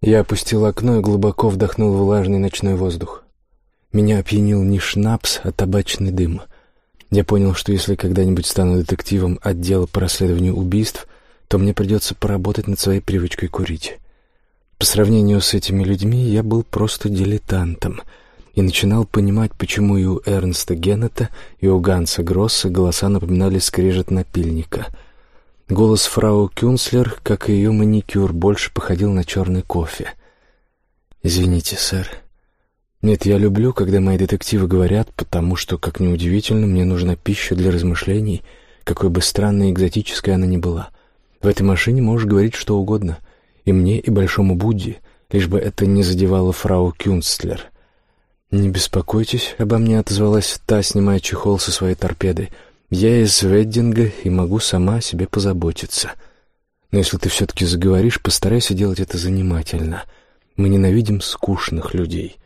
Я опустил окно и глубоко вдохнул влажный ночной воздух. Меня опьянил не шнапс, а табачный дым. Я понял, что если когда-нибудь стану детективом отдела по расследованию убийств, то мне придется поработать над своей привычкой курить. По сравнению с этими людьми я был просто дилетантом и начинал понимать, почему и у Эрнста Геннета, и у Ганса Гросса голоса напоминали скрежет напильника — Голос фрау Кюнслер, как и ее маникюр, больше походил на черный кофе. «Извините, сэр. Нет, я люблю, когда мои детективы говорят, потому что, как ни удивительно, мне нужна пища для размышлений, какой бы странной и экзотической она ни была. В этой машине можешь говорить что угодно, и мне, и Большому Будде, лишь бы это не задевало фрау Кюнстлер». «Не беспокойтесь обо мне», — отозвалась та, снимая чехол со своей торпедой — я из Веддинга и могу сама о себе позаботиться. Но если ты все-таки заговоришь, постарайся делать это занимательно. Мы ненавидим скучных людей.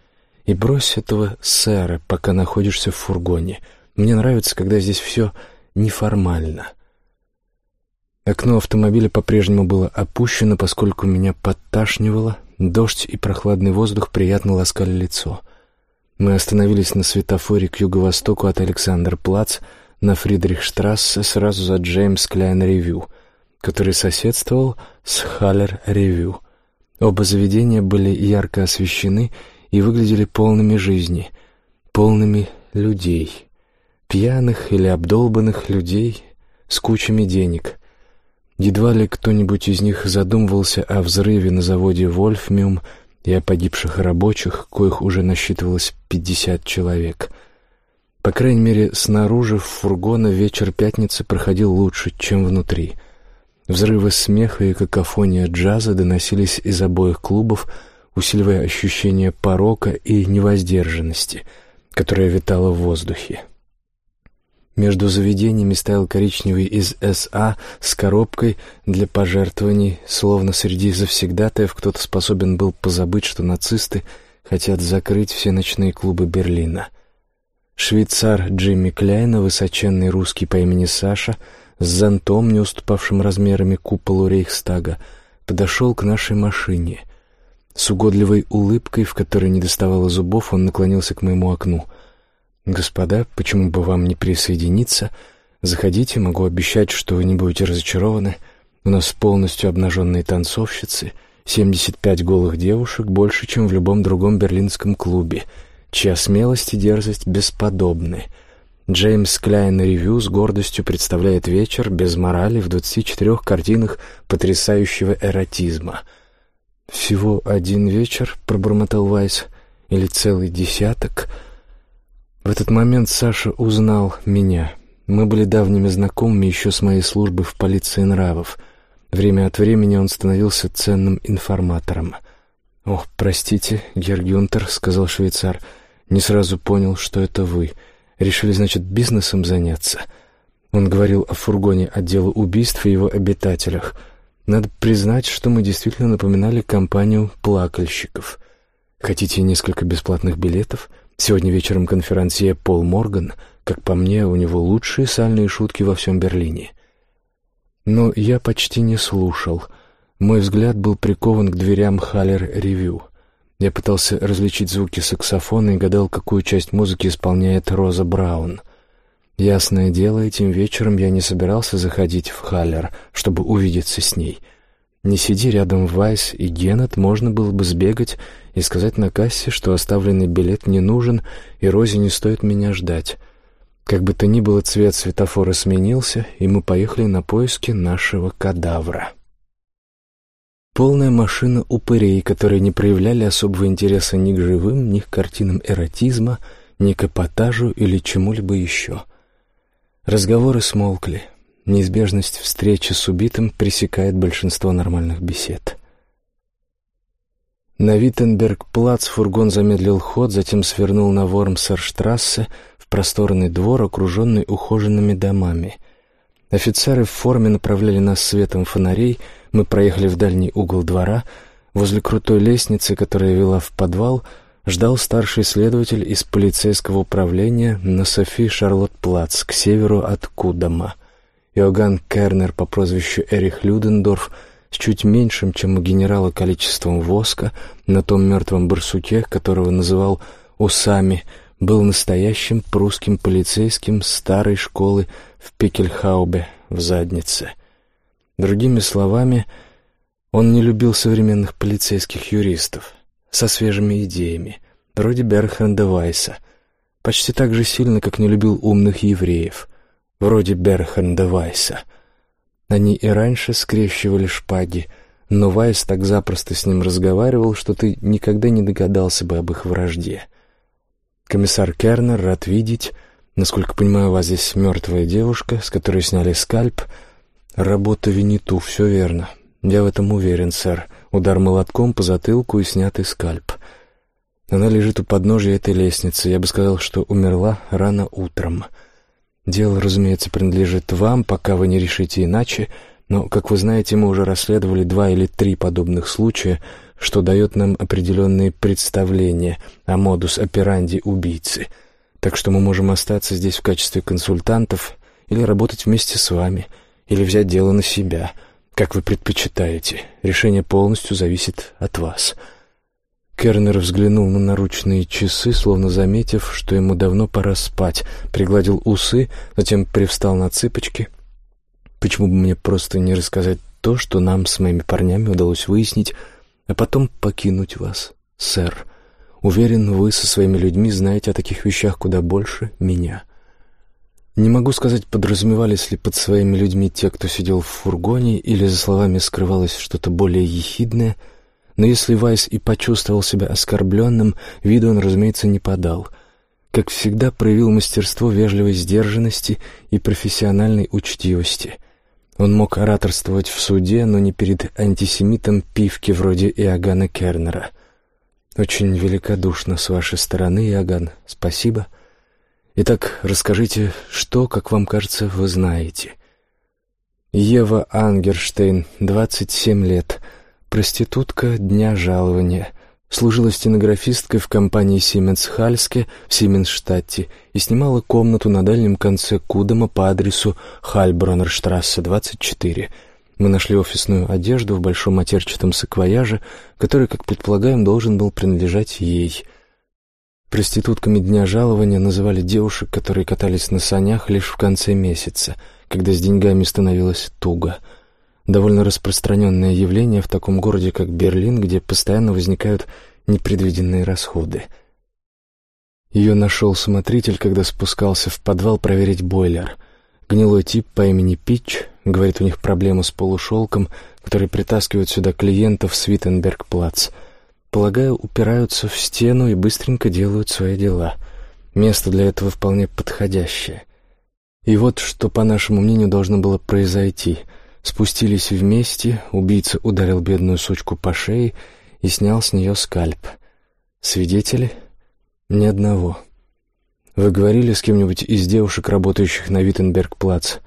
И брось этого сэра, пока находишься в фургоне. Мне нравится, когда здесь все неформально. Окно автомобиля по-прежнему было опущено, поскольку меня подташнивало, дождь и прохладный воздух приятно ласкали лицо. Мы остановились на светофоре к юго-востоку от Александр-Плац — на Фридрихштрассе сразу за Джеймс Кляйн Ревью, который соседствовал с Халлер Ревью. Оба заведения были ярко освещены и выглядели полными жизни, полными людей, пьяных или обдолбанных людей с кучами денег. Едва ли кто-нибудь из них задумывался о взрыве на заводе «Вольфмиум» и о погибших рабочих, коих уже насчитывалось пятьдесят человек — по крайней мере, снаружи в фургона вечер пятницы проходил лучше, чем внутри. Взрывы смеха и какофония джаза доносились из обоих клубов, усиливая ощущение порока и невоздержанности, которое витало в воздухе. Между заведениями стоял коричневый из СА с коробкой для пожертвований, словно среди завсегдатаев кто-то способен был позабыть, что нацисты хотят закрыть все ночные клубы Берлина — Швейцар Джимми Кляйна, высоченный русский по имени Саша, с зонтом, не уступавшим размерами куполу Рейхстага, подошел к нашей машине. С угодливой улыбкой, в которой не доставало зубов, он наклонился к моему окну. «Господа, почему бы вам не присоединиться? Заходите, могу обещать, что вы не будете разочарованы. У нас полностью обнаженные танцовщицы, 75 голых девушек, больше, чем в любом другом берлинском клубе» чья смелость и дерзость бесподобны. Джеймс Кляйн Ревью с гордостью представляет вечер без морали в 24 картинах потрясающего эротизма. «Всего один вечер», — пробормотал Вайс, — «или целый десяток». В этот момент Саша узнал меня. Мы были давними знакомыми еще с моей службы в полиции нравов. Время от времени он становился ценным информатором. «Ох, простите, Гергюнтер», — сказал швейцар, — не сразу понял, что это вы. Решили, значит, бизнесом заняться. Он говорил о фургоне отдела убийств и его обитателях. Надо признать, что мы действительно напоминали компанию плакальщиков. Хотите несколько бесплатных билетов? Сегодня вечером конферансье Пол Морган. Как по мне, у него лучшие сальные шутки во всем Берлине. Но я почти не слушал. Мой взгляд был прикован к дверям Халлер Ревью. Я пытался различить звуки саксофона и гадал, какую часть музыки исполняет Роза Браун. Ясное дело, этим вечером я не собирался заходить в Халлер, чтобы увидеться с ней. Не сиди рядом Вайс и Геннет, можно было бы сбегать и сказать на кассе, что оставленный билет не нужен, и Розе не стоит меня ждать. Как бы то ни было, цвет светофора сменился, и мы поехали на поиски нашего кадавра. Полная машина упырей, которые не проявляли особого интереса ни к живым, ни к картинам эротизма, ни к эпатажу или чему-либо еще. Разговоры смолкли. Неизбежность встречи с убитым пресекает большинство нормальных бесед. На Виттенберг-плац фургон замедлил ход, затем свернул на Вормсерштрассе в просторный двор, окруженный ухоженными домами. Офицеры в форме направляли нас светом фонарей — мы проехали в дальний угол двора. Возле крутой лестницы, которая вела в подвал, ждал старший следователь из полицейского управления на Софи Шарлотт Плац к северу от Кудама. Иоганн Кернер по прозвищу Эрих Людендорф с чуть меньшим, чем у генерала, количеством воска на том мертвом барсуке, которого называл «усами», был настоящим прусским полицейским старой школы в Пикельхаубе в заднице. Другими словами, он не любил современных полицейских юристов со свежими идеями, вроде Берхарда Вайса, почти так же сильно, как не любил умных евреев, вроде Берхарда Вайса. Они и раньше скрещивали шпаги, но Вайс так запросто с ним разговаривал, что ты никогда не догадался бы об их вражде. Комиссар Кернер рад видеть. Насколько понимаю, у вас здесь мертвая девушка, с которой сняли скальп. Работа Виниту, все верно. Я в этом уверен, сэр. Удар молотком по затылку и снятый скальп. Она лежит у подножия этой лестницы. Я бы сказал, что умерла рано утром. Дело, разумеется, принадлежит вам, пока вы не решите иначе, но, как вы знаете, мы уже расследовали два или три подобных случая, что дает нам определенные представления о модус операнди убийцы. Так что мы можем остаться здесь в качестве консультантов или работать вместе с вами, или взять дело на себя, как вы предпочитаете. Решение полностью зависит от вас». Кернер взглянул на наручные часы, словно заметив, что ему давно пора спать, пригладил усы, затем привстал на цыпочки. «Почему бы мне просто не рассказать то, что нам с моими парнями удалось выяснить, а потом покинуть вас, сэр? Уверен, вы со своими людьми знаете о таких вещах куда больше меня». Не могу сказать, подразумевались ли под своими людьми те, кто сидел в фургоне, или за словами скрывалось что-то более ехидное — но если Вайс и почувствовал себя оскорбленным, виду он, разумеется, не подал. Как всегда, проявил мастерство вежливой сдержанности и профессиональной учтивости. Он мог ораторствовать в суде, но не перед антисемитом пивки вроде Иоганна Кернера. «Очень великодушно с вашей стороны, Иоганн. Спасибо. Итак, расскажите, что, как вам кажется, вы знаете?» Ева Ангерштейн, 27 лет, Проститутка дня жалования. Служила стенографисткой в компании «Сименс Хальске» в Сименсштадте и снимала комнату на дальнем конце Кудома по адресу Хальбронерштрассе, 24. Мы нашли офисную одежду в большом матерчатом саквояже, который, как предполагаем, должен был принадлежать ей. Проститутками дня жалования называли девушек, которые катались на санях лишь в конце месяца, когда с деньгами становилось туго — довольно распространенное явление в таком городе, как Берлин, где постоянно возникают непредвиденные расходы. Ее нашел смотритель, когда спускался в подвал проверить бойлер. Гнилой тип по имени Питч, говорит, у них проблемы с полушелком, который притаскивает сюда клиентов с Виттенберг-плац. Полагаю, упираются в стену и быстренько делают свои дела. Место для этого вполне подходящее. И вот что, по нашему мнению, должно было произойти — Спустились вместе, убийца ударил бедную сучку по шее и снял с нее скальп. Свидетели? Ни одного. Вы говорили с кем-нибудь из девушек, работающих на Виттенберг-плац?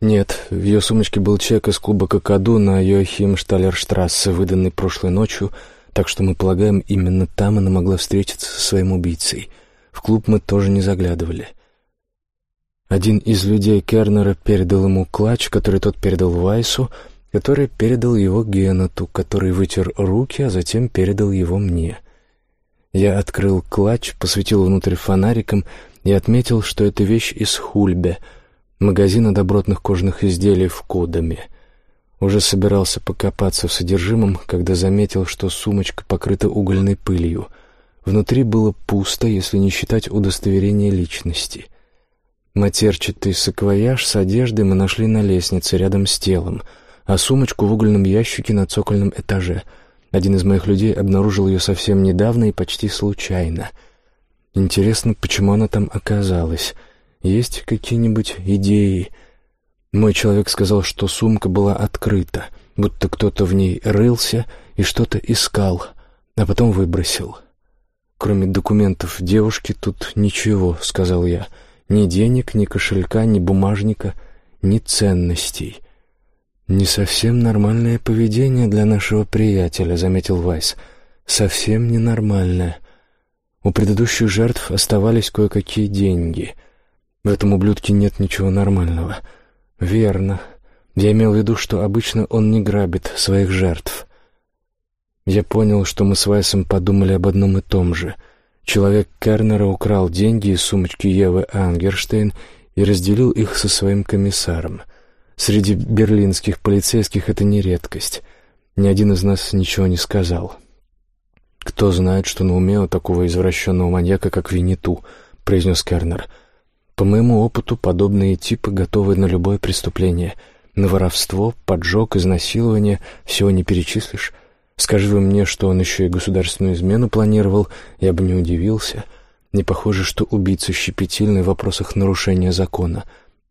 Нет, в ее сумочке был чек из клуба «Какаду» на Йохим Шталерштрассе, выданный прошлой ночью, так что мы полагаем, именно там она могла встретиться со своим убийцей. В клуб мы тоже не заглядывали. — один из людей Кернера передал ему клатч, который тот передал Вайсу, который передал его Геннету, который вытер руки, а затем передал его мне. Я открыл клатч, посветил внутрь фонариком и отметил, что это вещь из Хульбе, магазина добротных кожаных изделий в Кодаме. Уже собирался покопаться в содержимом, когда заметил, что сумочка покрыта угольной пылью. Внутри было пусто, если не считать удостоверения личности. Матерчатый саквояж с одеждой мы нашли на лестнице рядом с телом, а сумочку в угольном ящике на цокольном этаже. Один из моих людей обнаружил ее совсем недавно и почти случайно. Интересно, почему она там оказалась? Есть какие-нибудь идеи? Мой человек сказал, что сумка была открыта, будто кто-то в ней рылся и что-то искал, а потом выбросил. Кроме документов девушки тут ничего, сказал я. — ни денег, ни кошелька, ни бумажника, ни ценностей. «Не совсем нормальное поведение для нашего приятеля», — заметил Вайс. «Совсем ненормальное. У предыдущих жертв оставались кое-какие деньги. В этом ублюдке нет ничего нормального». «Верно. Я имел в виду, что обычно он не грабит своих жертв. Я понял, что мы с Вайсом подумали об одном и том же. Человек Кернера украл деньги из сумочки Евы Ангерштейн и разделил их со своим комиссаром. Среди берлинских полицейских это не редкость. Ни один из нас ничего не сказал. «Кто знает, что на уме у такого извращенного маньяка, как Винниту», — произнес Кернер. «По моему опыту, подобные типы готовы на любое преступление. На воровство, поджог, изнасилование — всего не перечислишь. Скажи вы мне, что он еще и государственную измену планировал, я бы не удивился. Не похоже, что убийца щепетильный в вопросах нарушения закона.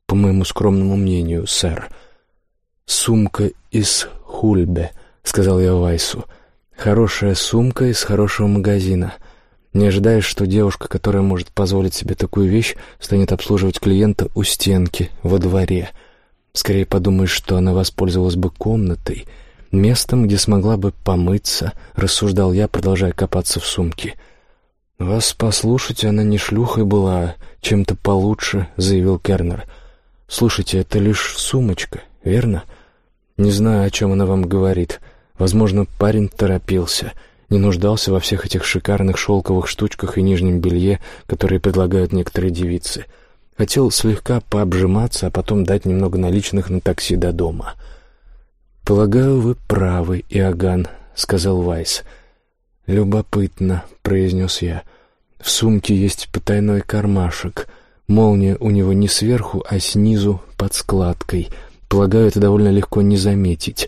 По моему скромному мнению, сэр». «Сумка из Хульбе», — сказал я Вайсу. «Хорошая сумка из хорошего магазина». Не ожидаешь, что девушка, которая может позволить себе такую вещь, станет обслуживать клиента у стенки, во дворе. Скорее подумаешь, что она воспользовалась бы комнатой, местом, где смогла бы помыться, рассуждал я, продолжая копаться в сумке. «Вас послушать, она не шлюхой была, а чем-то получше», — заявил Кернер. «Слушайте, это лишь сумочка, верно? Не знаю, о чем она вам говорит. Возможно, парень торопился» не нуждался во всех этих шикарных шелковых штучках и нижнем белье, которые предлагают некоторые девицы. Хотел слегка пообжиматься, а потом дать немного наличных на такси до дома. «Полагаю, вы правы, Иоганн», — сказал Вайс. «Любопытно», — произнес я. «В сумке есть потайной кармашек. Молния у него не сверху, а снизу под складкой. Полагаю, это довольно легко не заметить.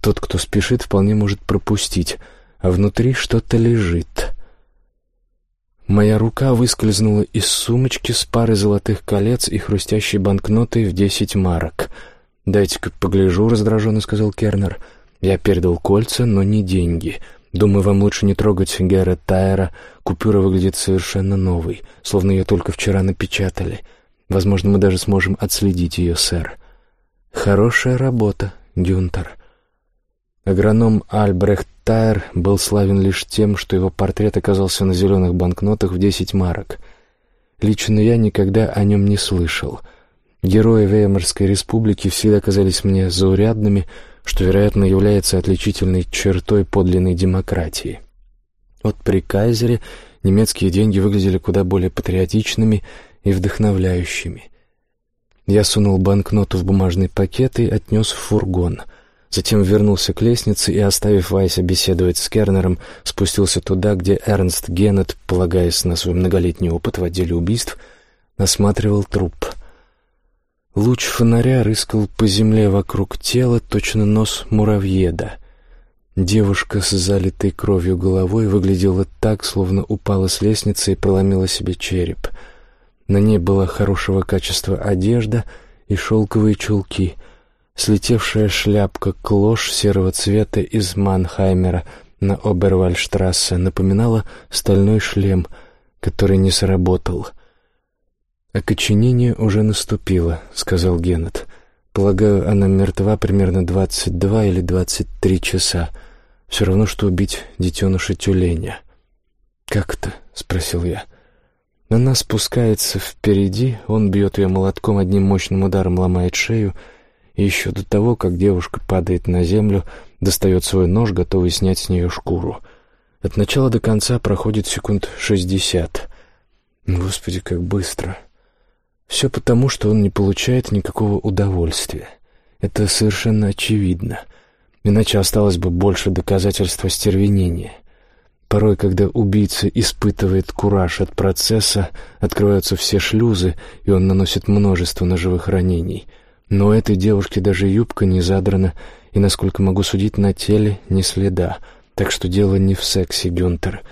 Тот, кто спешит, вполне может пропустить» а внутри что-то лежит. Моя рука выскользнула из сумочки с парой золотых колец и хрустящей банкнотой в десять марок. «Дайте-ка погляжу», — раздраженно сказал Кернер. «Я передал кольца, но не деньги. Думаю, вам лучше не трогать Гера Тайера. Купюра выглядит совершенно новой, словно ее только вчера напечатали. Возможно, мы даже сможем отследить ее, сэр». «Хорошая работа, Гюнтер». Агроном Альбрехт Тайр был славен лишь тем, что его портрет оказался на зеленых банкнотах в десять марок. Лично я никогда о нем не слышал. Герои Веймарской республики всегда казались мне заурядными, что, вероятно, является отличительной чертой подлинной демократии. Вот при Кайзере немецкие деньги выглядели куда более патриотичными и вдохновляющими. Я сунул банкноту в бумажный пакет и отнес в фургон — Затем вернулся к лестнице и, оставив Вайса беседовать с Кернером, спустился туда, где Эрнст Геннет, полагаясь на свой многолетний опыт в отделе убийств, насматривал труп. Луч фонаря рыскал по земле вокруг тела, точно нос муравьеда. Девушка с залитой кровью головой выглядела так, словно упала с лестницы и проломила себе череп. На ней была хорошего качества одежда и шелковые чулки — Слетевшая шляпка-клош серого цвета из Манхаймера на Обервальштрассе напоминала стальной шлем, который не сработал. «Окоченение уже наступило», — сказал Геннет. «Полагаю, она мертва примерно двадцать два или двадцать три часа. Все равно, что убить детеныша тюленя». «Как это?» — спросил я. Она спускается впереди, он бьет ее молотком одним мощным ударом, ломает шею — и еще до того, как девушка падает на землю, достает свой нож, готовый снять с нее шкуру. От начала до конца проходит секунд шестьдесят. Господи, как быстро. Все потому, что он не получает никакого удовольствия. Это совершенно очевидно. Иначе осталось бы больше доказательства стервенения. Порой, когда убийца испытывает кураж от процесса, открываются все шлюзы, и он наносит множество ножевых ранений — но этой девушки даже юбка не задрана, и, насколько могу судить, на теле ни следа. Так что дело не в сексе, Гюнтер,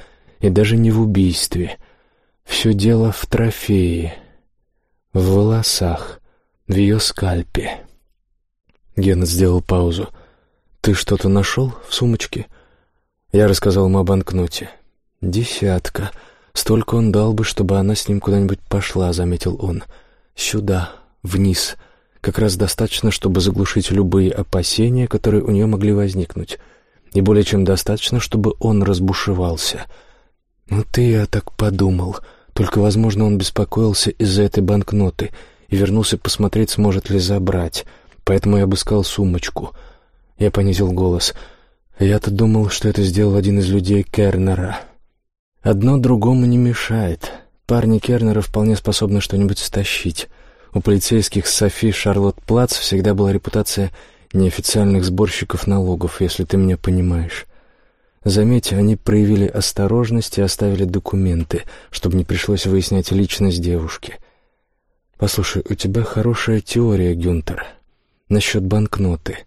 и даже не в убийстве. Все дело в трофее, в волосах, в ее скальпе. Гена сделал паузу. «Ты что-то нашел в сумочке?» Я рассказал ему о банкноте. «Десятка. Столько он дал бы, чтобы она с ним куда-нибудь пошла», — заметил он. «Сюда, вниз» как раз достаточно, чтобы заглушить любые опасения, которые у нее могли возникнуть, и более чем достаточно, чтобы он разбушевался. Вот и я так подумал. Только, возможно, он беспокоился из-за этой банкноты и вернулся посмотреть, сможет ли забрать. поэтому я обыскал сумочку. Я понизил голос. Я-то думал, что это сделал один из людей Кернера. Одно другому не мешает. Парни Кернера вполне способны что-нибудь стащить. У полицейских Софи Шарлотт Плац всегда была репутация неофициальных сборщиков налогов, если ты меня понимаешь. Заметь, они проявили осторожность и оставили документы, чтобы не пришлось выяснять личность девушки. Послушай, у тебя хорошая теория, Гюнтер, насчет банкноты.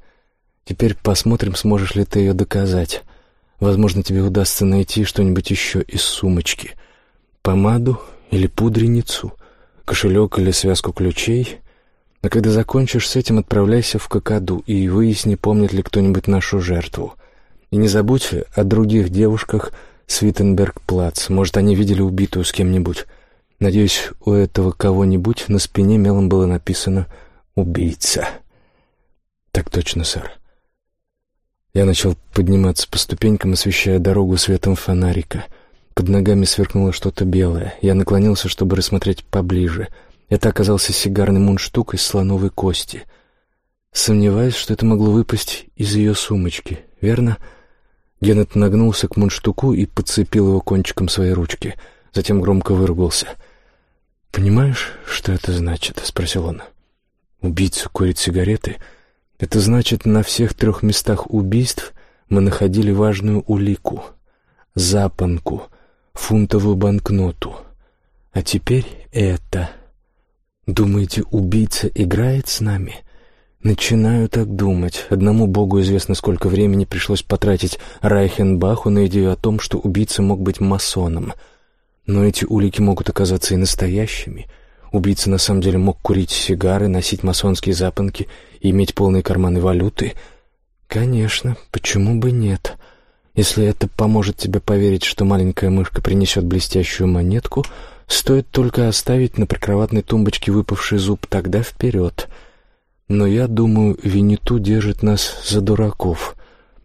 Теперь посмотрим, сможешь ли ты ее доказать. Возможно, тебе удастся найти что-нибудь еще из сумочки. Помаду или пудреницу, кошелек или связку ключей. А когда закончишь с этим, отправляйся в Кокаду и выясни, помнит ли кто-нибудь нашу жертву. И не забудь о других девушках с Виттенберг-Плац. Может, они видели убитую с кем-нибудь. Надеюсь, у этого кого-нибудь на спине мелом было написано «Убийца». Так точно, сэр. Я начал подниматься по ступенькам, освещая дорогу светом фонарика. Под ногами сверкнуло что-то белое. Я наклонился, чтобы рассмотреть поближе. Это оказался сигарный мундштук из слоновой кости. Сомневаюсь, что это могло выпасть из ее сумочки, верно? — Геннет нагнулся к мундштуку и подцепил его кончиком своей ручки. Затем громко выругался. «Понимаешь, что это значит?» — спросил он. «Убийца курит сигареты. Это значит, на всех трех местах убийств мы находили важную улику — запонку, фунтовую банкноту. А теперь это. Думаете, убийца играет с нами?» Начинаю так думать. Одному богу известно, сколько времени пришлось потратить Райхенбаху на идею о том, что убийца мог быть масоном. Но эти улики могут оказаться и настоящими. Убийца на самом деле мог курить сигары, носить масонские запонки и иметь полные карманы валюты. Конечно, почему бы нет? Если это поможет тебе поверить, что маленькая мышка принесет блестящую монетку, стоит только оставить на прикроватной тумбочке выпавший зуб, тогда вперед — но я думаю, Винету держит нас за дураков.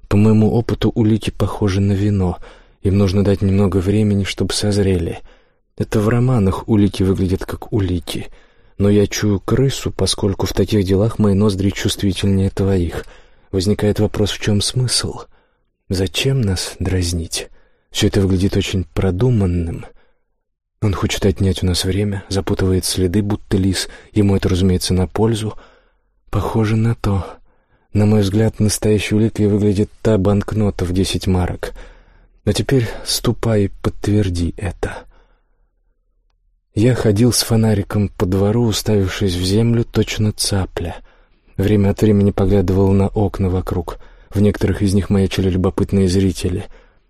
По моему опыту улики похожи на вино. Им нужно дать немного времени, чтобы созрели. Это в романах улики выглядят как улики. Но я чую крысу, поскольку в таких делах мои ноздри чувствительнее твоих. Возникает вопрос, в чем смысл? Зачем нас дразнить? Все это выглядит очень продуманным. Он хочет отнять у нас время, запутывает следы, будто лис. Ему это, разумеется, на пользу — Похоже на то. На мой взгляд, настоящей уликой выглядит та банкнота в десять марок. Но теперь ступай и подтверди это. Я ходил с фонариком по двору, уставившись в землю, точно цапля. Время от времени поглядывал на окна вокруг. В некоторых из них маячили любопытные зрители.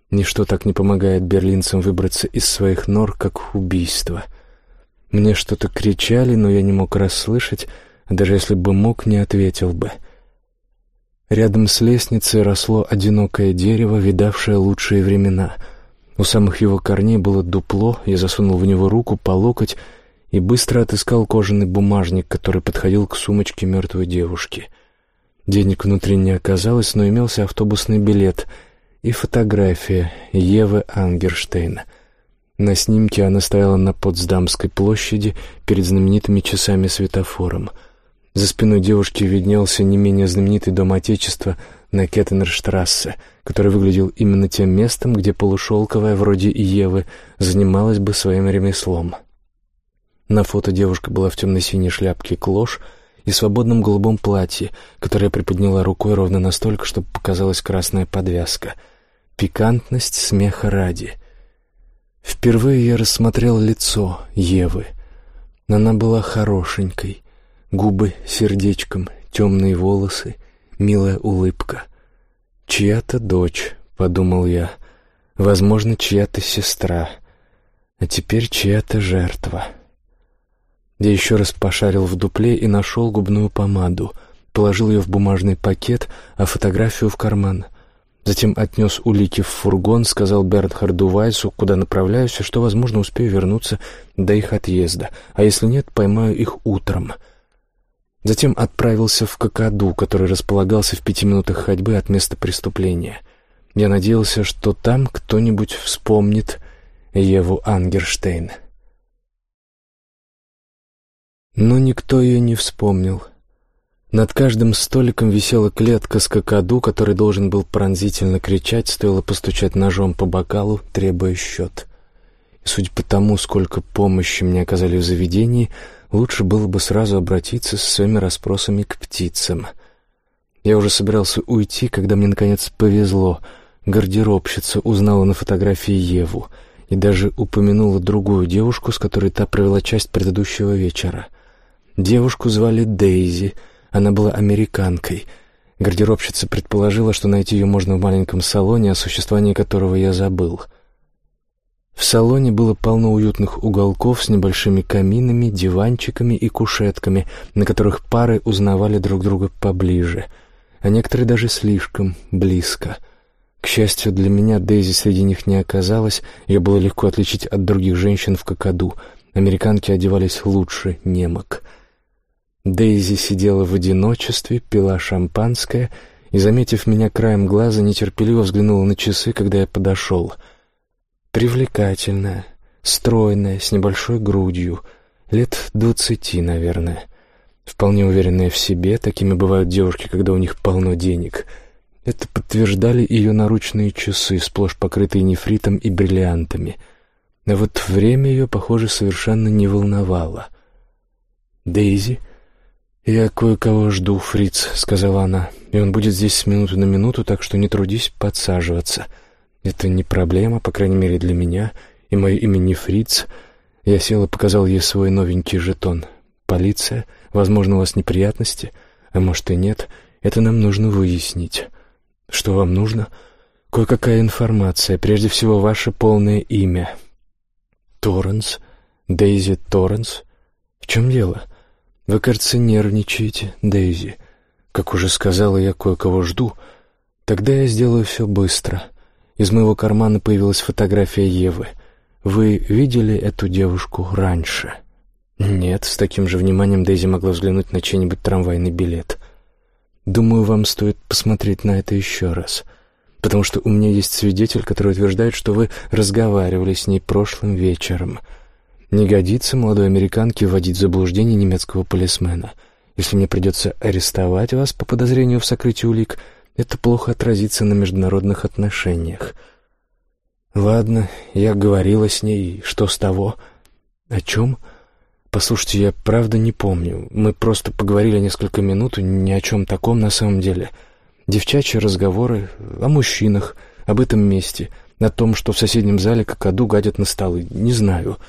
Ничто так не помогает берлинцам выбраться из своих нор, как убийство. Мне что-то кричали, но я не мог расслышать, даже если бы мог, не ответил бы. Рядом с лестницей росло одинокое дерево, видавшее лучшие времена. У самых его корней было дупло, я засунул в него руку по локоть и быстро отыскал кожаный бумажник, который подходил к сумочке мертвой девушки. Денег внутри не оказалось, но имелся автобусный билет и фотография Евы Ангерштейна. На снимке она стояла на Потсдамской площади перед знаменитыми часами-светофором — за спиной девушки виднелся не менее знаменитый дом Отечества на Кеттенерштрассе, который выглядел именно тем местом, где полушелковая, вроде Евы, занималась бы своим ремеслом. На фото девушка была в темно-синей шляпке клош и свободном голубом платье, которое приподняла рукой ровно настолько, чтобы показалась красная подвязка. Пикантность смеха ради. Впервые я рассмотрел лицо Евы. Она была хорошенькой, Губы сердечком, темные волосы, милая улыбка. «Чья-то дочь», — подумал я, — «возможно, чья-то сестра, а теперь чья-то жертва». Я еще раз пошарил в дупле и нашел губную помаду, положил ее в бумажный пакет, а фотографию в карман. Затем отнес улики в фургон, сказал Бернхарду Вайсу, куда направляюсь, и что, возможно, успею вернуться до их отъезда, а если нет, поймаю их утром — Затем отправился в Кокаду, который располагался в пяти минутах ходьбы от места преступления. Я надеялся, что там кто-нибудь вспомнит Еву Ангерштейн. Но никто ее не вспомнил. Над каждым столиком висела клетка с какаду, который должен был пронзительно кричать, стоило постучать ножом по бокалу, требуя счет. И судя по тому, сколько помощи мне оказали в заведении, лучше было бы сразу обратиться с своими расспросами к птицам. Я уже собирался уйти, когда мне, наконец, повезло. Гардеробщица узнала на фотографии Еву и даже упомянула другую девушку, с которой та провела часть предыдущего вечера. Девушку звали Дейзи — она была американкой. Гардеробщица предположила, что найти ее можно в маленьком салоне, о существовании которого я забыл. В салоне было полно уютных уголков с небольшими каминами, диванчиками и кушетками, на которых пары узнавали друг друга поближе, а некоторые даже слишком близко. К счастью для меня, Дейзи среди них не оказалось, ее было легко отличить от других женщин в какаду. Американки одевались лучше немок — Дейзи сидела в одиночестве, пила шампанское и, заметив меня краем глаза, нетерпеливо взглянула на часы, когда я подошел. Привлекательная, стройная, с небольшой грудью, лет двадцати, наверное. Вполне уверенная в себе, такими бывают девушки, когда у них полно денег. Это подтверждали ее наручные часы, сплошь покрытые нефритом и бриллиантами. А вот время ее, похоже, совершенно не волновало. Дейзи «Я кое-кого жду, фриц», — сказала она, — «и он будет здесь с минуты на минуту, так что не трудись подсаживаться. Это не проблема, по крайней мере, для меня, и мое имя не фриц». Я сел и показал ей свой новенький жетон. «Полиция? Возможно, у вас неприятности? А может и нет? Это нам нужно выяснить». «Что вам нужно?» «Кое-какая информация. Прежде всего, ваше полное имя». «Торренс? Дейзи Торренс? В чем дело?» «Вы, кажется, нервничаете, Дейзи. Как уже сказала, я кое-кого жду. Тогда я сделаю все быстро». Из моего кармана появилась фотография Евы. «Вы видели эту девушку раньше?» «Нет», — с таким же вниманием Дейзи могла взглянуть на чей-нибудь трамвайный билет. «Думаю, вам стоит посмотреть на это еще раз, потому что у меня есть свидетель, который утверждает, что вы разговаривали с ней прошлым вечером». Не годится молодой американке вводить в заблуждение немецкого полисмена. Если мне придется арестовать вас по подозрению в сокрытии улик, это плохо отразится на международных отношениях. Ладно, я говорила с ней, что с того? О чем? Послушайте, я правда не помню. Мы просто поговорили несколько минут, ни о чем таком на самом деле. Девчачьи разговоры о мужчинах, об этом месте, о том, что в соседнем зале какаду гадят на столы. Не знаю. —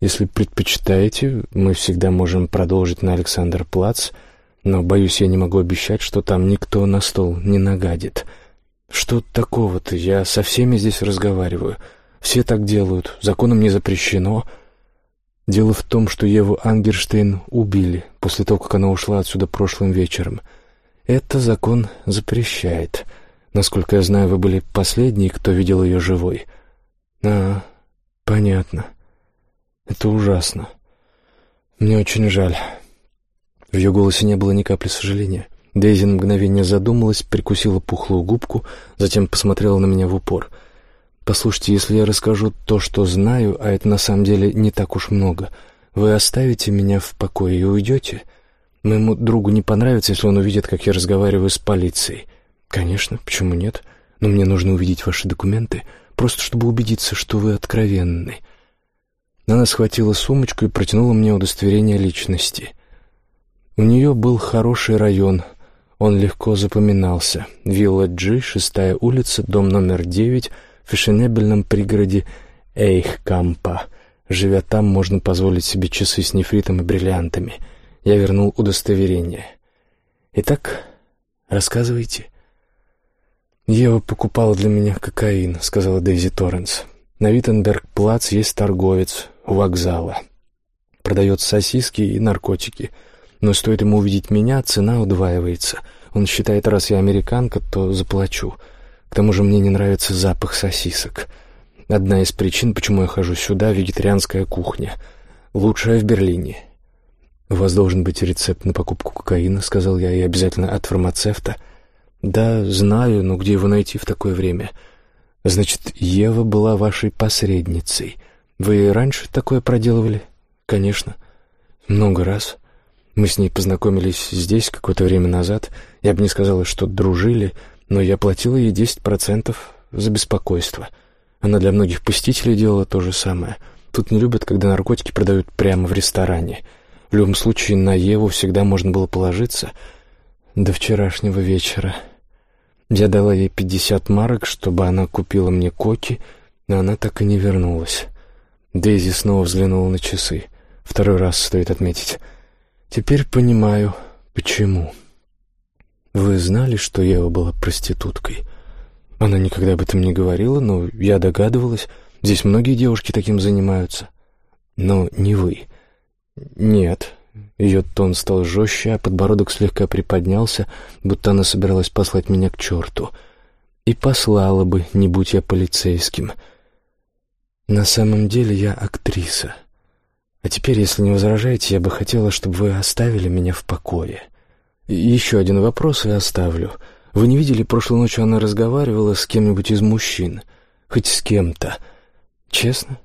если предпочитаете, мы всегда можем продолжить на Александр-Плац, но, боюсь, я не могу обещать, что там никто на стол не нагадит. Что такого-то? Я со всеми здесь разговариваю. Все так делают, законом не запрещено. Дело в том, что Еву Ангерштейн убили после того, как она ушла отсюда прошлым вечером. Это закон запрещает. Насколько я знаю, вы были последние, кто видел ее живой. А, понятно. Это ужасно. Мне очень жаль. В ее голосе не было ни капли сожаления. Дейзи на мгновение задумалась, прикусила пухлую губку, затем посмотрела на меня в упор. «Послушайте, если я расскажу то, что знаю, а это на самом деле не так уж много, вы оставите меня в покое и уйдете? Моему другу не понравится, если он увидит, как я разговариваю с полицией». «Конечно, почему нет? Но мне нужно увидеть ваши документы, просто чтобы убедиться, что вы откровенны». Она схватила сумочку и протянула мне удостоверение личности. У нее был хороший район, он легко запоминался. Вилла Джи, шестая улица, дом номер девять, в фешенебельном пригороде Эйхкампа. Живя там, можно позволить себе часы с нефритом и бриллиантами. Я вернул удостоверение. «Итак, рассказывайте». «Ева покупала для меня кокаин», — сказала Дейзи Торренс. «На Виттенберг-плац есть торговец у вокзала. Продает сосиски и наркотики. Но стоит ему увидеть меня, цена удваивается. Он считает, раз я американка, то заплачу. К тому же мне не нравится запах сосисок. Одна из причин, почему я хожу сюда, вегетарианская кухня. Лучшая в Берлине. «У вас должен быть рецепт на покупку кокаина», — сказал я, — «и обязательно от фармацевта». «Да, знаю, но где его найти в такое время?» «Значит, Ева была вашей посредницей». Вы раньше такое проделывали? Конечно. Много раз. Мы с ней познакомились здесь какое-то время назад. Я бы не сказала, что дружили, но я платила ей 10% за беспокойство. Она для многих посетителей делала то же самое. Тут не любят, когда наркотики продают прямо в ресторане. В любом случае, на Еву всегда можно было положиться до вчерашнего вечера. Я дала ей пятьдесят марок, чтобы она купила мне коки, но она так и не вернулась. Дейзи снова взглянула на часы. Второй раз стоит отметить. Теперь понимаю, почему. Вы знали, что Ева была проституткой? Она никогда об этом не говорила, но я догадывалась. Здесь многие девушки таким занимаются. Но не вы. Нет. Ее тон стал жестче, а подбородок слегка приподнялся, будто она собиралась послать меня к черту. И послала бы, не будь я полицейским. На самом деле я актриса. А теперь, если не возражаете, я бы хотела, чтобы вы оставили меня в покое. И еще один вопрос и оставлю. Вы не видели, прошлой ночью она разговаривала с кем-нибудь из мужчин? Хоть с кем-то? Честно?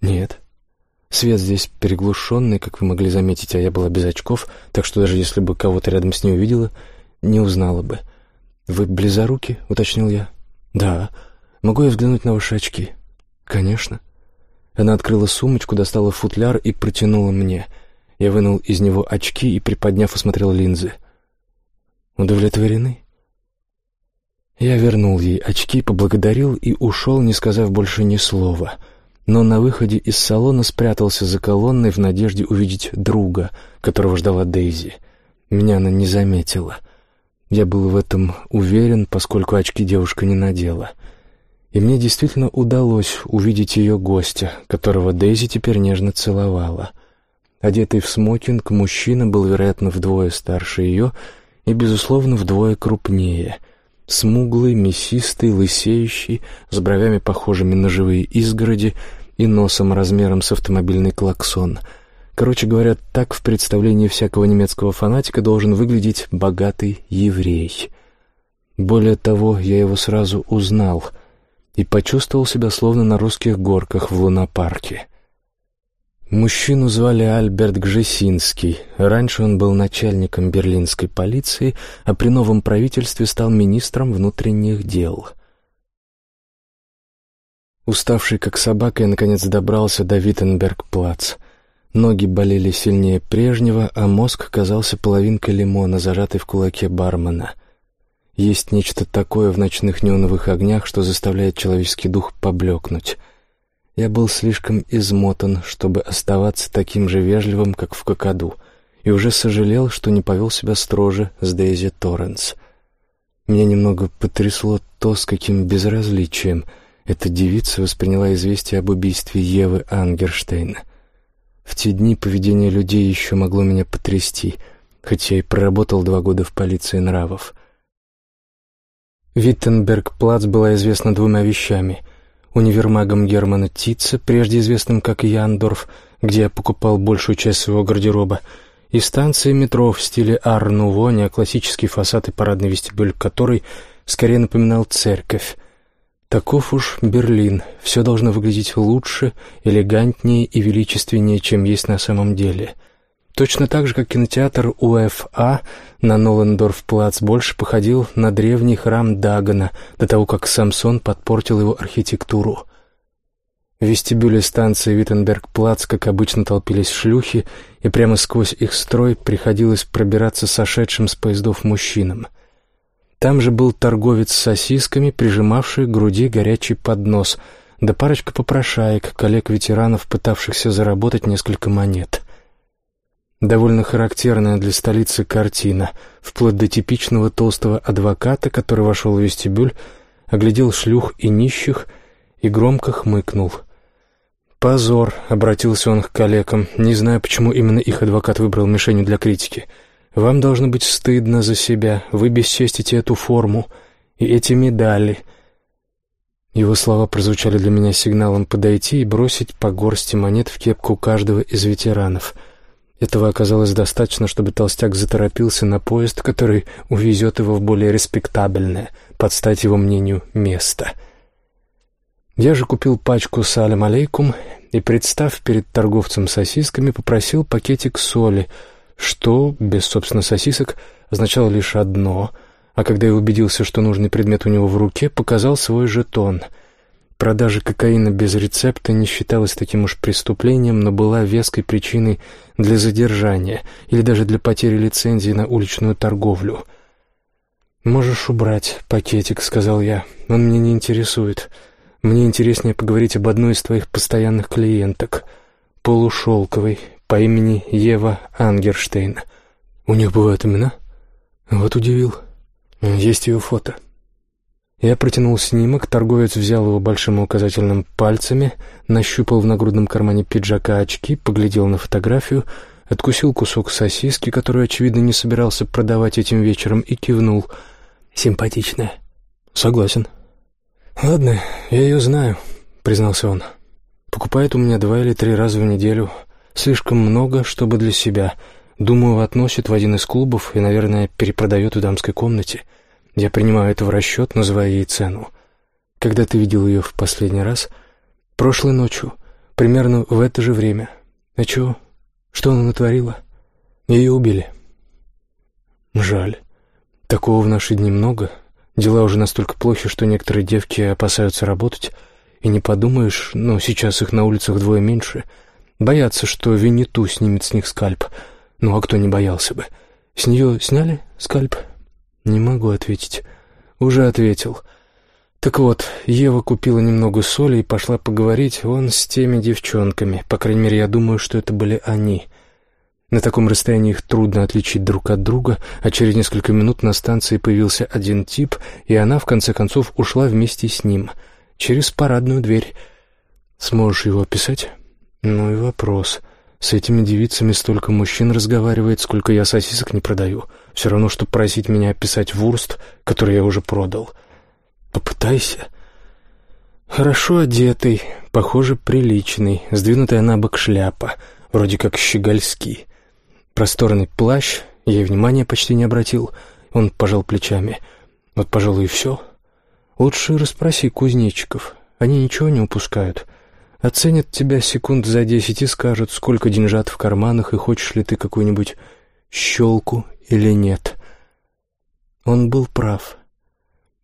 Нет. Свет здесь переглушенный, как вы могли заметить, а я была без очков, так что даже если бы кого-то рядом с ней увидела, не узнала бы. «Вы близоруки?» — уточнил я. «Да. Могу я взглянуть на ваши очки?» «Конечно». Она открыла сумочку, достала футляр и протянула мне. Я вынул из него очки и, приподняв, осмотрел линзы. «Удовлетворены?» Я вернул ей очки, поблагодарил и ушел, не сказав больше ни слова. Но на выходе из салона спрятался за колонной в надежде увидеть друга, которого ждала Дейзи. Меня она не заметила. Я был в этом уверен, поскольку очки девушка не надела. И мне действительно удалось увидеть ее гостя, которого Дейзи теперь нежно целовала. Одетый в смокинг, мужчина был, вероятно, вдвое старше ее и, безусловно, вдвое крупнее — Смуглый, мясистый, лысеющий, с бровями, похожими на живые изгороди, и носом размером с автомобильный клаксон. Короче говоря, так в представлении всякого немецкого фанатика должен выглядеть богатый еврей. Более того, я его сразу узнал и почувствовал себя словно на русских горках в лунопарке. Мужчину звали Альберт Гжесинский. Раньше он был начальником берлинской полиции, а при новом правительстве стал министром внутренних дел. Уставший как собака, я наконец добрался до Виттенберг-плац. Ноги болели сильнее прежнего, а мозг казался половинкой лимона, зажатой в кулаке бармена. Есть нечто такое в ночных неоновых огнях, что заставляет человеческий дух поблекнуть — я был слишком измотан, чтобы оставаться таким же вежливым, как в какаду, и уже сожалел, что не повел себя строже с Дейзи Торренс. Меня немного потрясло то, с каким безразличием эта девица восприняла известие об убийстве Евы Ангерштейна. В те дни поведение людей еще могло меня потрясти, хотя и проработал два года в полиции нравов. Виттенберг-плац была известна двумя вещами — универмагом Германа Титца, прежде известным как Яндорф, где я покупал большую часть своего гардероба, и станция метро в стиле ар-нуво, неоклассический фасад и парадный вестибюль который скорее напоминал церковь. Таков уж Берлин. Все должно выглядеть лучше, элегантнее и величественнее, чем есть на самом деле. Точно так же, как кинотеатр УФА на Нолендорф-плац больше походил на древний храм Дагона до того, как Самсон подпортил его архитектуру. В вестибюле станции Виттенберг-плац, как обычно, толпились шлюхи, и прямо сквозь их строй приходилось пробираться сошедшим с поездов мужчинам. Там же был торговец с сосисками, прижимавший к груди горячий поднос, да парочка попрошаек, коллег-ветеранов, пытавшихся заработать несколько монет. Довольно характерная для столицы картина, вплоть до типичного толстого адвоката, который вошел в вестибюль, оглядел шлюх и нищих и громко хмыкнул. «Позор!» — обратился он к коллегам. «Не знаю, почему именно их адвокат выбрал мишенью для критики. Вам должно быть стыдно за себя. Вы бесчестите эту форму и эти медали». Его слова прозвучали для меня сигналом подойти и бросить по горсти монет в кепку каждого из ветеранов — этого оказалось достаточно, чтобы толстяк заторопился на поезд, который увезет его в более респектабельное, под стать его мнению, место. Я же купил пачку салям алейкум и, представ перед торговцем сосисками, попросил пакетик соли, что, без, собственно, сосисок, означало лишь одно, а когда я убедился, что нужный предмет у него в руке, показал свой жетон. Продажа кокаина без рецепта не считалась таким уж преступлением, но была веской причиной для задержания или даже для потери лицензии на уличную торговлю. «Можешь убрать пакетик», — сказал я. «Он меня не интересует. Мне интереснее поговорить об одной из твоих постоянных клиенток, полушелковой, по имени Ева Ангерштейн. У них бывают имена?» «Вот удивил. Есть ее фото». Я протянул снимок, торговец взял его большим указательным пальцами, нащупал в нагрудном кармане пиджака очки, поглядел на фотографию, откусил кусок сосиски, которую, очевидно, не собирался продавать этим вечером, и кивнул. «Симпатичная». «Согласен». «Ладно, я ее знаю», — признался он. «Покупает у меня два или три раза в неделю. Слишком много, чтобы для себя. Думаю, относит в один из клубов и, наверное, перепродает в дамской комнате». Я принимаю это в расчет, называя ей цену. Когда ты видел ее в последний раз? Прошлой ночью, примерно в это же время. А чего? Что она натворила? Ее убили. Жаль. Такого в наши дни много. Дела уже настолько плохи, что некоторые девки опасаются работать. И не подумаешь, но сейчас их на улицах двое меньше. Боятся, что Винниту снимет с них скальп. Ну а кто не боялся бы? С нее сняли скальп? «Не могу ответить». «Уже ответил». Так вот, Ева купила немного соли и пошла поговорить вон с теми девчонками. По крайней мере, я думаю, что это были они. На таком расстоянии их трудно отличить друг от друга, а через несколько минут на станции появился один тип, и она, в конце концов, ушла вместе с ним. Через парадную дверь. Сможешь его описать? Ну и вопрос. С этими девицами столько мужчин разговаривает, сколько я сосисок не продаю. Все равно, что просить меня описать вурст, который я уже продал. Попытайся. Хорошо одетый, похоже, приличный, сдвинутая на бок шляпа, вроде как щегольский. Просторный плащ, я и внимания почти не обратил. Он пожал плечами. Вот, пожалуй, и все. Лучше расспроси кузнечиков. Они ничего не упускают. Оценят тебя секунд за десять и скажут, сколько деньжат в карманах и хочешь ли ты какую-нибудь щелку или нет. Он был прав.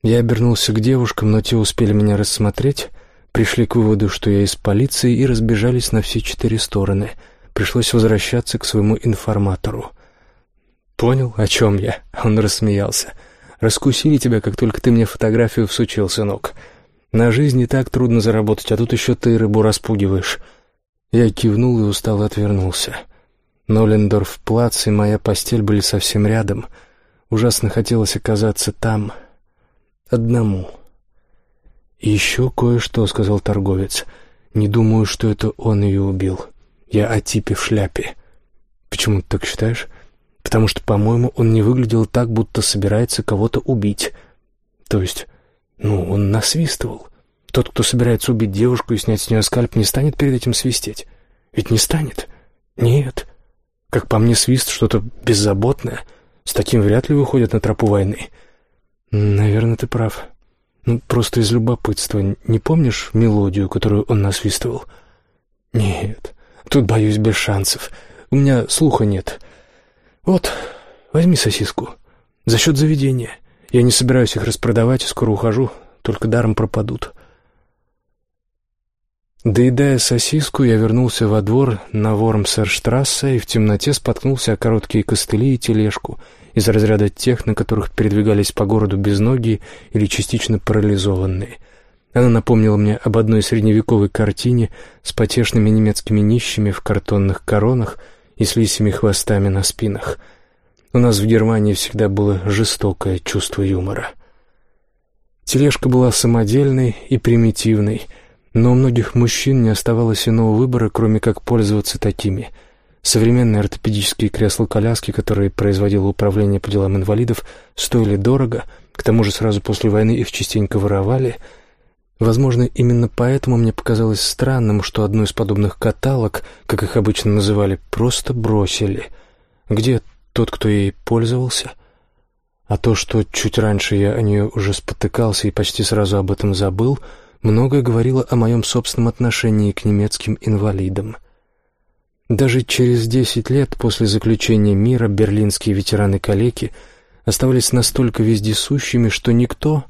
Я обернулся к девушкам, но те успели меня рассмотреть, пришли к выводу, что я из полиции, и разбежались на все четыре стороны. Пришлось возвращаться к своему информатору. «Понял, о чем я?» Он рассмеялся. «Раскусили тебя, как только ты мне фотографию всучил, сынок. На жизнь не так трудно заработать, а тут еще ты рыбу распугиваешь». Я кивнул и устало отвернулся. Ноллендорф плац и моя постель были совсем рядом. Ужасно хотелось оказаться там, одному. «И еще кое-что», — сказал торговец. «Не думаю, что это он ее убил. Я о типе в шляпе». «Почему ты так считаешь?» «Потому что, по-моему, он не выглядел так, будто собирается кого-то убить. То есть, ну, он насвистывал. Тот, кто собирается убить девушку и снять с нее скальп, не станет перед этим свистеть. Ведь не станет. Нет. Как по мне, свист — что-то беззаботное. С таким вряд ли выходят на тропу войны. Наверное, ты прав. Ну, просто из любопытства. Не помнишь мелодию, которую он насвистывал? Нет. Тут, боюсь, без шансов. У меня слуха нет. Вот, возьми сосиску. За счет заведения. Я не собираюсь их распродавать, скоро ухожу. Только даром пропадут. Доедая сосиску, я вернулся во двор на Вормсерштрассе и в темноте споткнулся о короткие костыли и тележку из разряда тех, на которых передвигались по городу без ноги или частично парализованные. Она напомнила мне об одной средневековой картине с потешными немецкими нищими в картонных коронах и с лисими хвостами на спинах. У нас в Германии всегда было жестокое чувство юмора. Тележка была самодельной и примитивной — но у многих мужчин не оставалось иного выбора, кроме как пользоваться такими. Современные ортопедические кресла-коляски, которые производило управление по делам инвалидов, стоили дорого, к тому же сразу после войны их частенько воровали. Возможно, именно поэтому мне показалось странным, что одну из подобных каталог, как их обычно называли, просто бросили. Где тот, кто ей пользовался? А то, что чуть раньше я о нее уже спотыкался и почти сразу об этом забыл — многое говорило о моем собственном отношении к немецким инвалидам. Даже через десять лет после заключения мира берлинские ветераны-калеки оставались настолько вездесущими, что никто,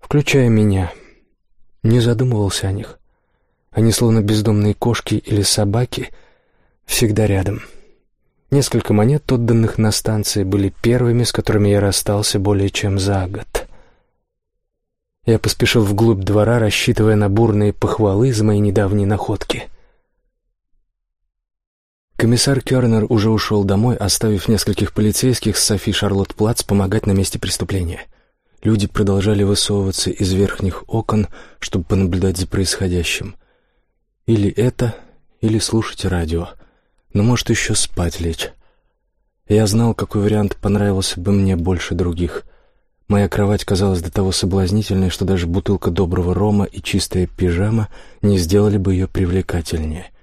включая меня, не задумывался о них. Они, словно бездомные кошки или собаки, всегда рядом. Несколько монет, отданных на станции, были первыми, с которыми я расстался более чем за год. Я поспешил вглубь двора, рассчитывая на бурные похвалы за мои недавние находки. Комиссар Кернер уже ушел домой, оставив нескольких полицейских с Софи Шарлотт Плац помогать на месте преступления. Люди продолжали высовываться из верхних окон, чтобы понаблюдать за происходящим. Или это, или слушать радио. Но может еще спать лечь. Я знал, какой вариант понравился бы мне больше других. Моя кровать казалась до того соблазнительной, что даже бутылка доброго рома и чистая пижама не сделали бы ее привлекательнее —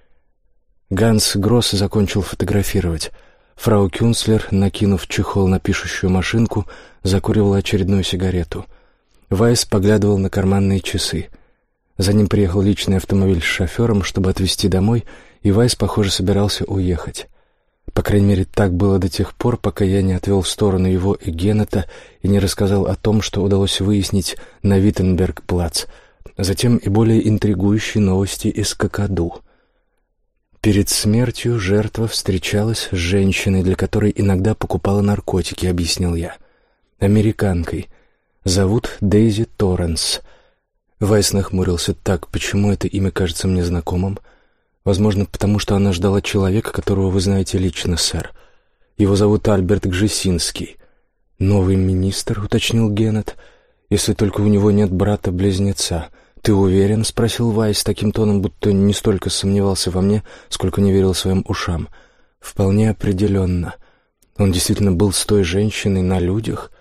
Ганс Гросс закончил фотографировать. Фрау Кюнслер, накинув чехол на пишущую машинку, закуривала очередную сигарету. Вайс поглядывал на карманные часы. За ним приехал личный автомобиль с шофером, чтобы отвезти домой, и Вайс, похоже, собирался уехать. По крайней мере, так было до тех пор, пока я не отвел в сторону его и Геннета и не рассказал о том, что удалось выяснить на Виттенберг-плац, затем и более интригующие новости из Кокаду. Перед смертью жертва встречалась с женщиной, для которой иногда покупала наркотики, объяснил я. Американкой. Зовут Дейзи Торренс. Вайс нахмурился так, почему это имя кажется мне знакомым? Возможно, потому что она ждала человека, которого вы знаете лично, сэр. Его зовут Альберт Гжесинский. Новый министр, уточнил Геннет, если только у него нет брата-близнеца — «Ты уверен?» — спросил Вайс таким тоном, будто не столько сомневался во мне, сколько не верил своим ушам. «Вполне определенно. Он действительно был с той женщиной на людях.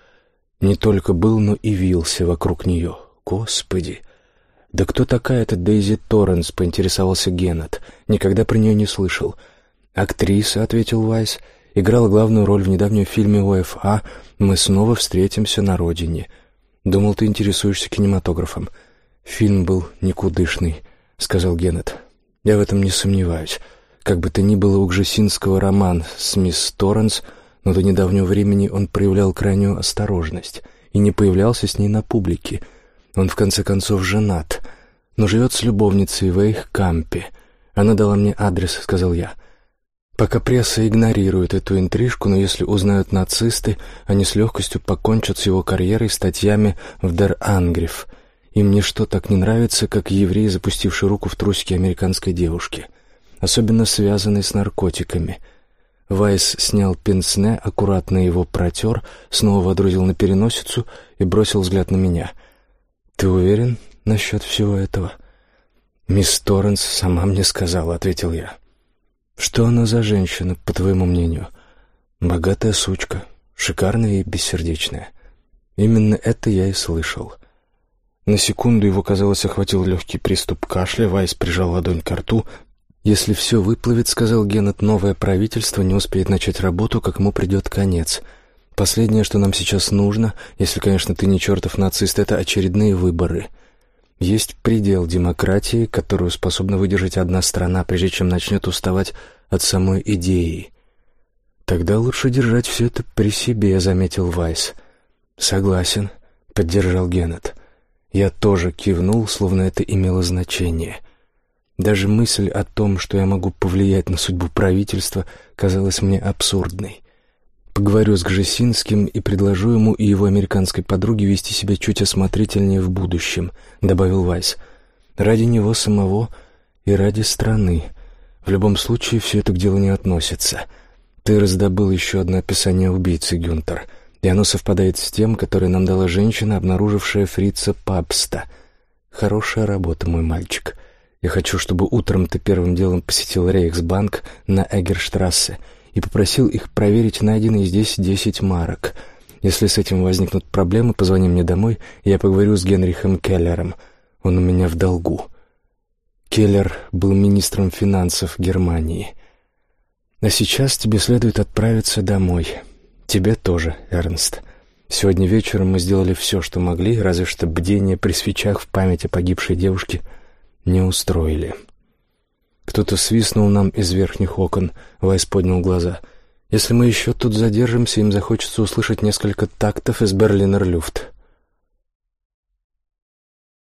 Не только был, но и вился вокруг нее. Господи!» «Да кто такая эта Дейзи Торренс?» — поинтересовался Геннет. «Никогда про нее не слышал». «Актриса», — ответил Вайс, — «играла главную роль в недавнем фильме ОФА «Мы снова встретимся на родине». Думал, ты интересуешься кинематографом». «Фильм был никудышный», — сказал Геннет. «Я в этом не сомневаюсь. Как бы то ни было, у Гжесинского роман с мисс Торренс, но до недавнего времени он проявлял крайнюю осторожность и не появлялся с ней на публике. Он, в конце концов, женат, но живет с любовницей в Эйх-Кампе. Она дала мне адрес», — сказал я. Пока пресса игнорирует эту интрижку, но если узнают нацисты, они с легкостью покончат с его карьерой статьями в «Дер Ангриф», им ничто так не нравится, как еврей, запустивший руку в трусики американской девушки, особенно связанный с наркотиками. Вайс снял пенсне, аккуратно его протер, снова водрузил на переносицу и бросил взгляд на меня. «Ты уверен насчет всего этого?» «Мисс Торренс сама мне сказала», — ответил я. «Что она за женщина, по твоему мнению?» «Богатая сучка, шикарная и бессердечная». Именно это я и слышал. На секунду его, казалось, охватил легкий приступ кашля, Вайс прижал ладонь к рту. «Если все выплывет, — сказал Геннет, — новое правительство не успеет начать работу, как ему придет конец. Последнее, что нам сейчас нужно, если, конечно, ты не чертов нацист, это очередные выборы. Есть предел демократии, которую способна выдержать одна страна, прежде чем начнет уставать от самой идеи. Тогда лучше держать все это при себе», — заметил Вайс. «Согласен», — поддержал Геннет. Я тоже кивнул, словно это имело значение. Даже мысль о том, что я могу повлиять на судьбу правительства, казалась мне абсурдной. Поговорю с Гжесинским и предложу ему и его американской подруге вести себя чуть осмотрительнее в будущем, добавил Вайс. Ради него самого и ради страны. В любом случае, все это к делу не относится. Ты раздобыл еще одно описание убийцы, Гюнтер и оно совпадает с тем, которое нам дала женщина, обнаружившая фрица Пабста. Хорошая работа, мой мальчик. Я хочу, чтобы утром ты первым делом посетил Рейхсбанк на Эгерштрассе и попросил их проверить найденные здесь десять марок. Если с этим возникнут проблемы, позвони мне домой, и я поговорю с Генрихом Келлером. Он у меня в долгу. Келлер был министром финансов Германии. А сейчас тебе следует отправиться домой. Тебе тоже, Эрнст. Сегодня вечером мы сделали все, что могли, разве что бдение при свечах в память о погибшей девушке не устроили. Кто-то свистнул нам из верхних окон. Вайс поднял глаза. «Если мы еще тут задержимся, им захочется услышать несколько тактов из Берлинер Люфт».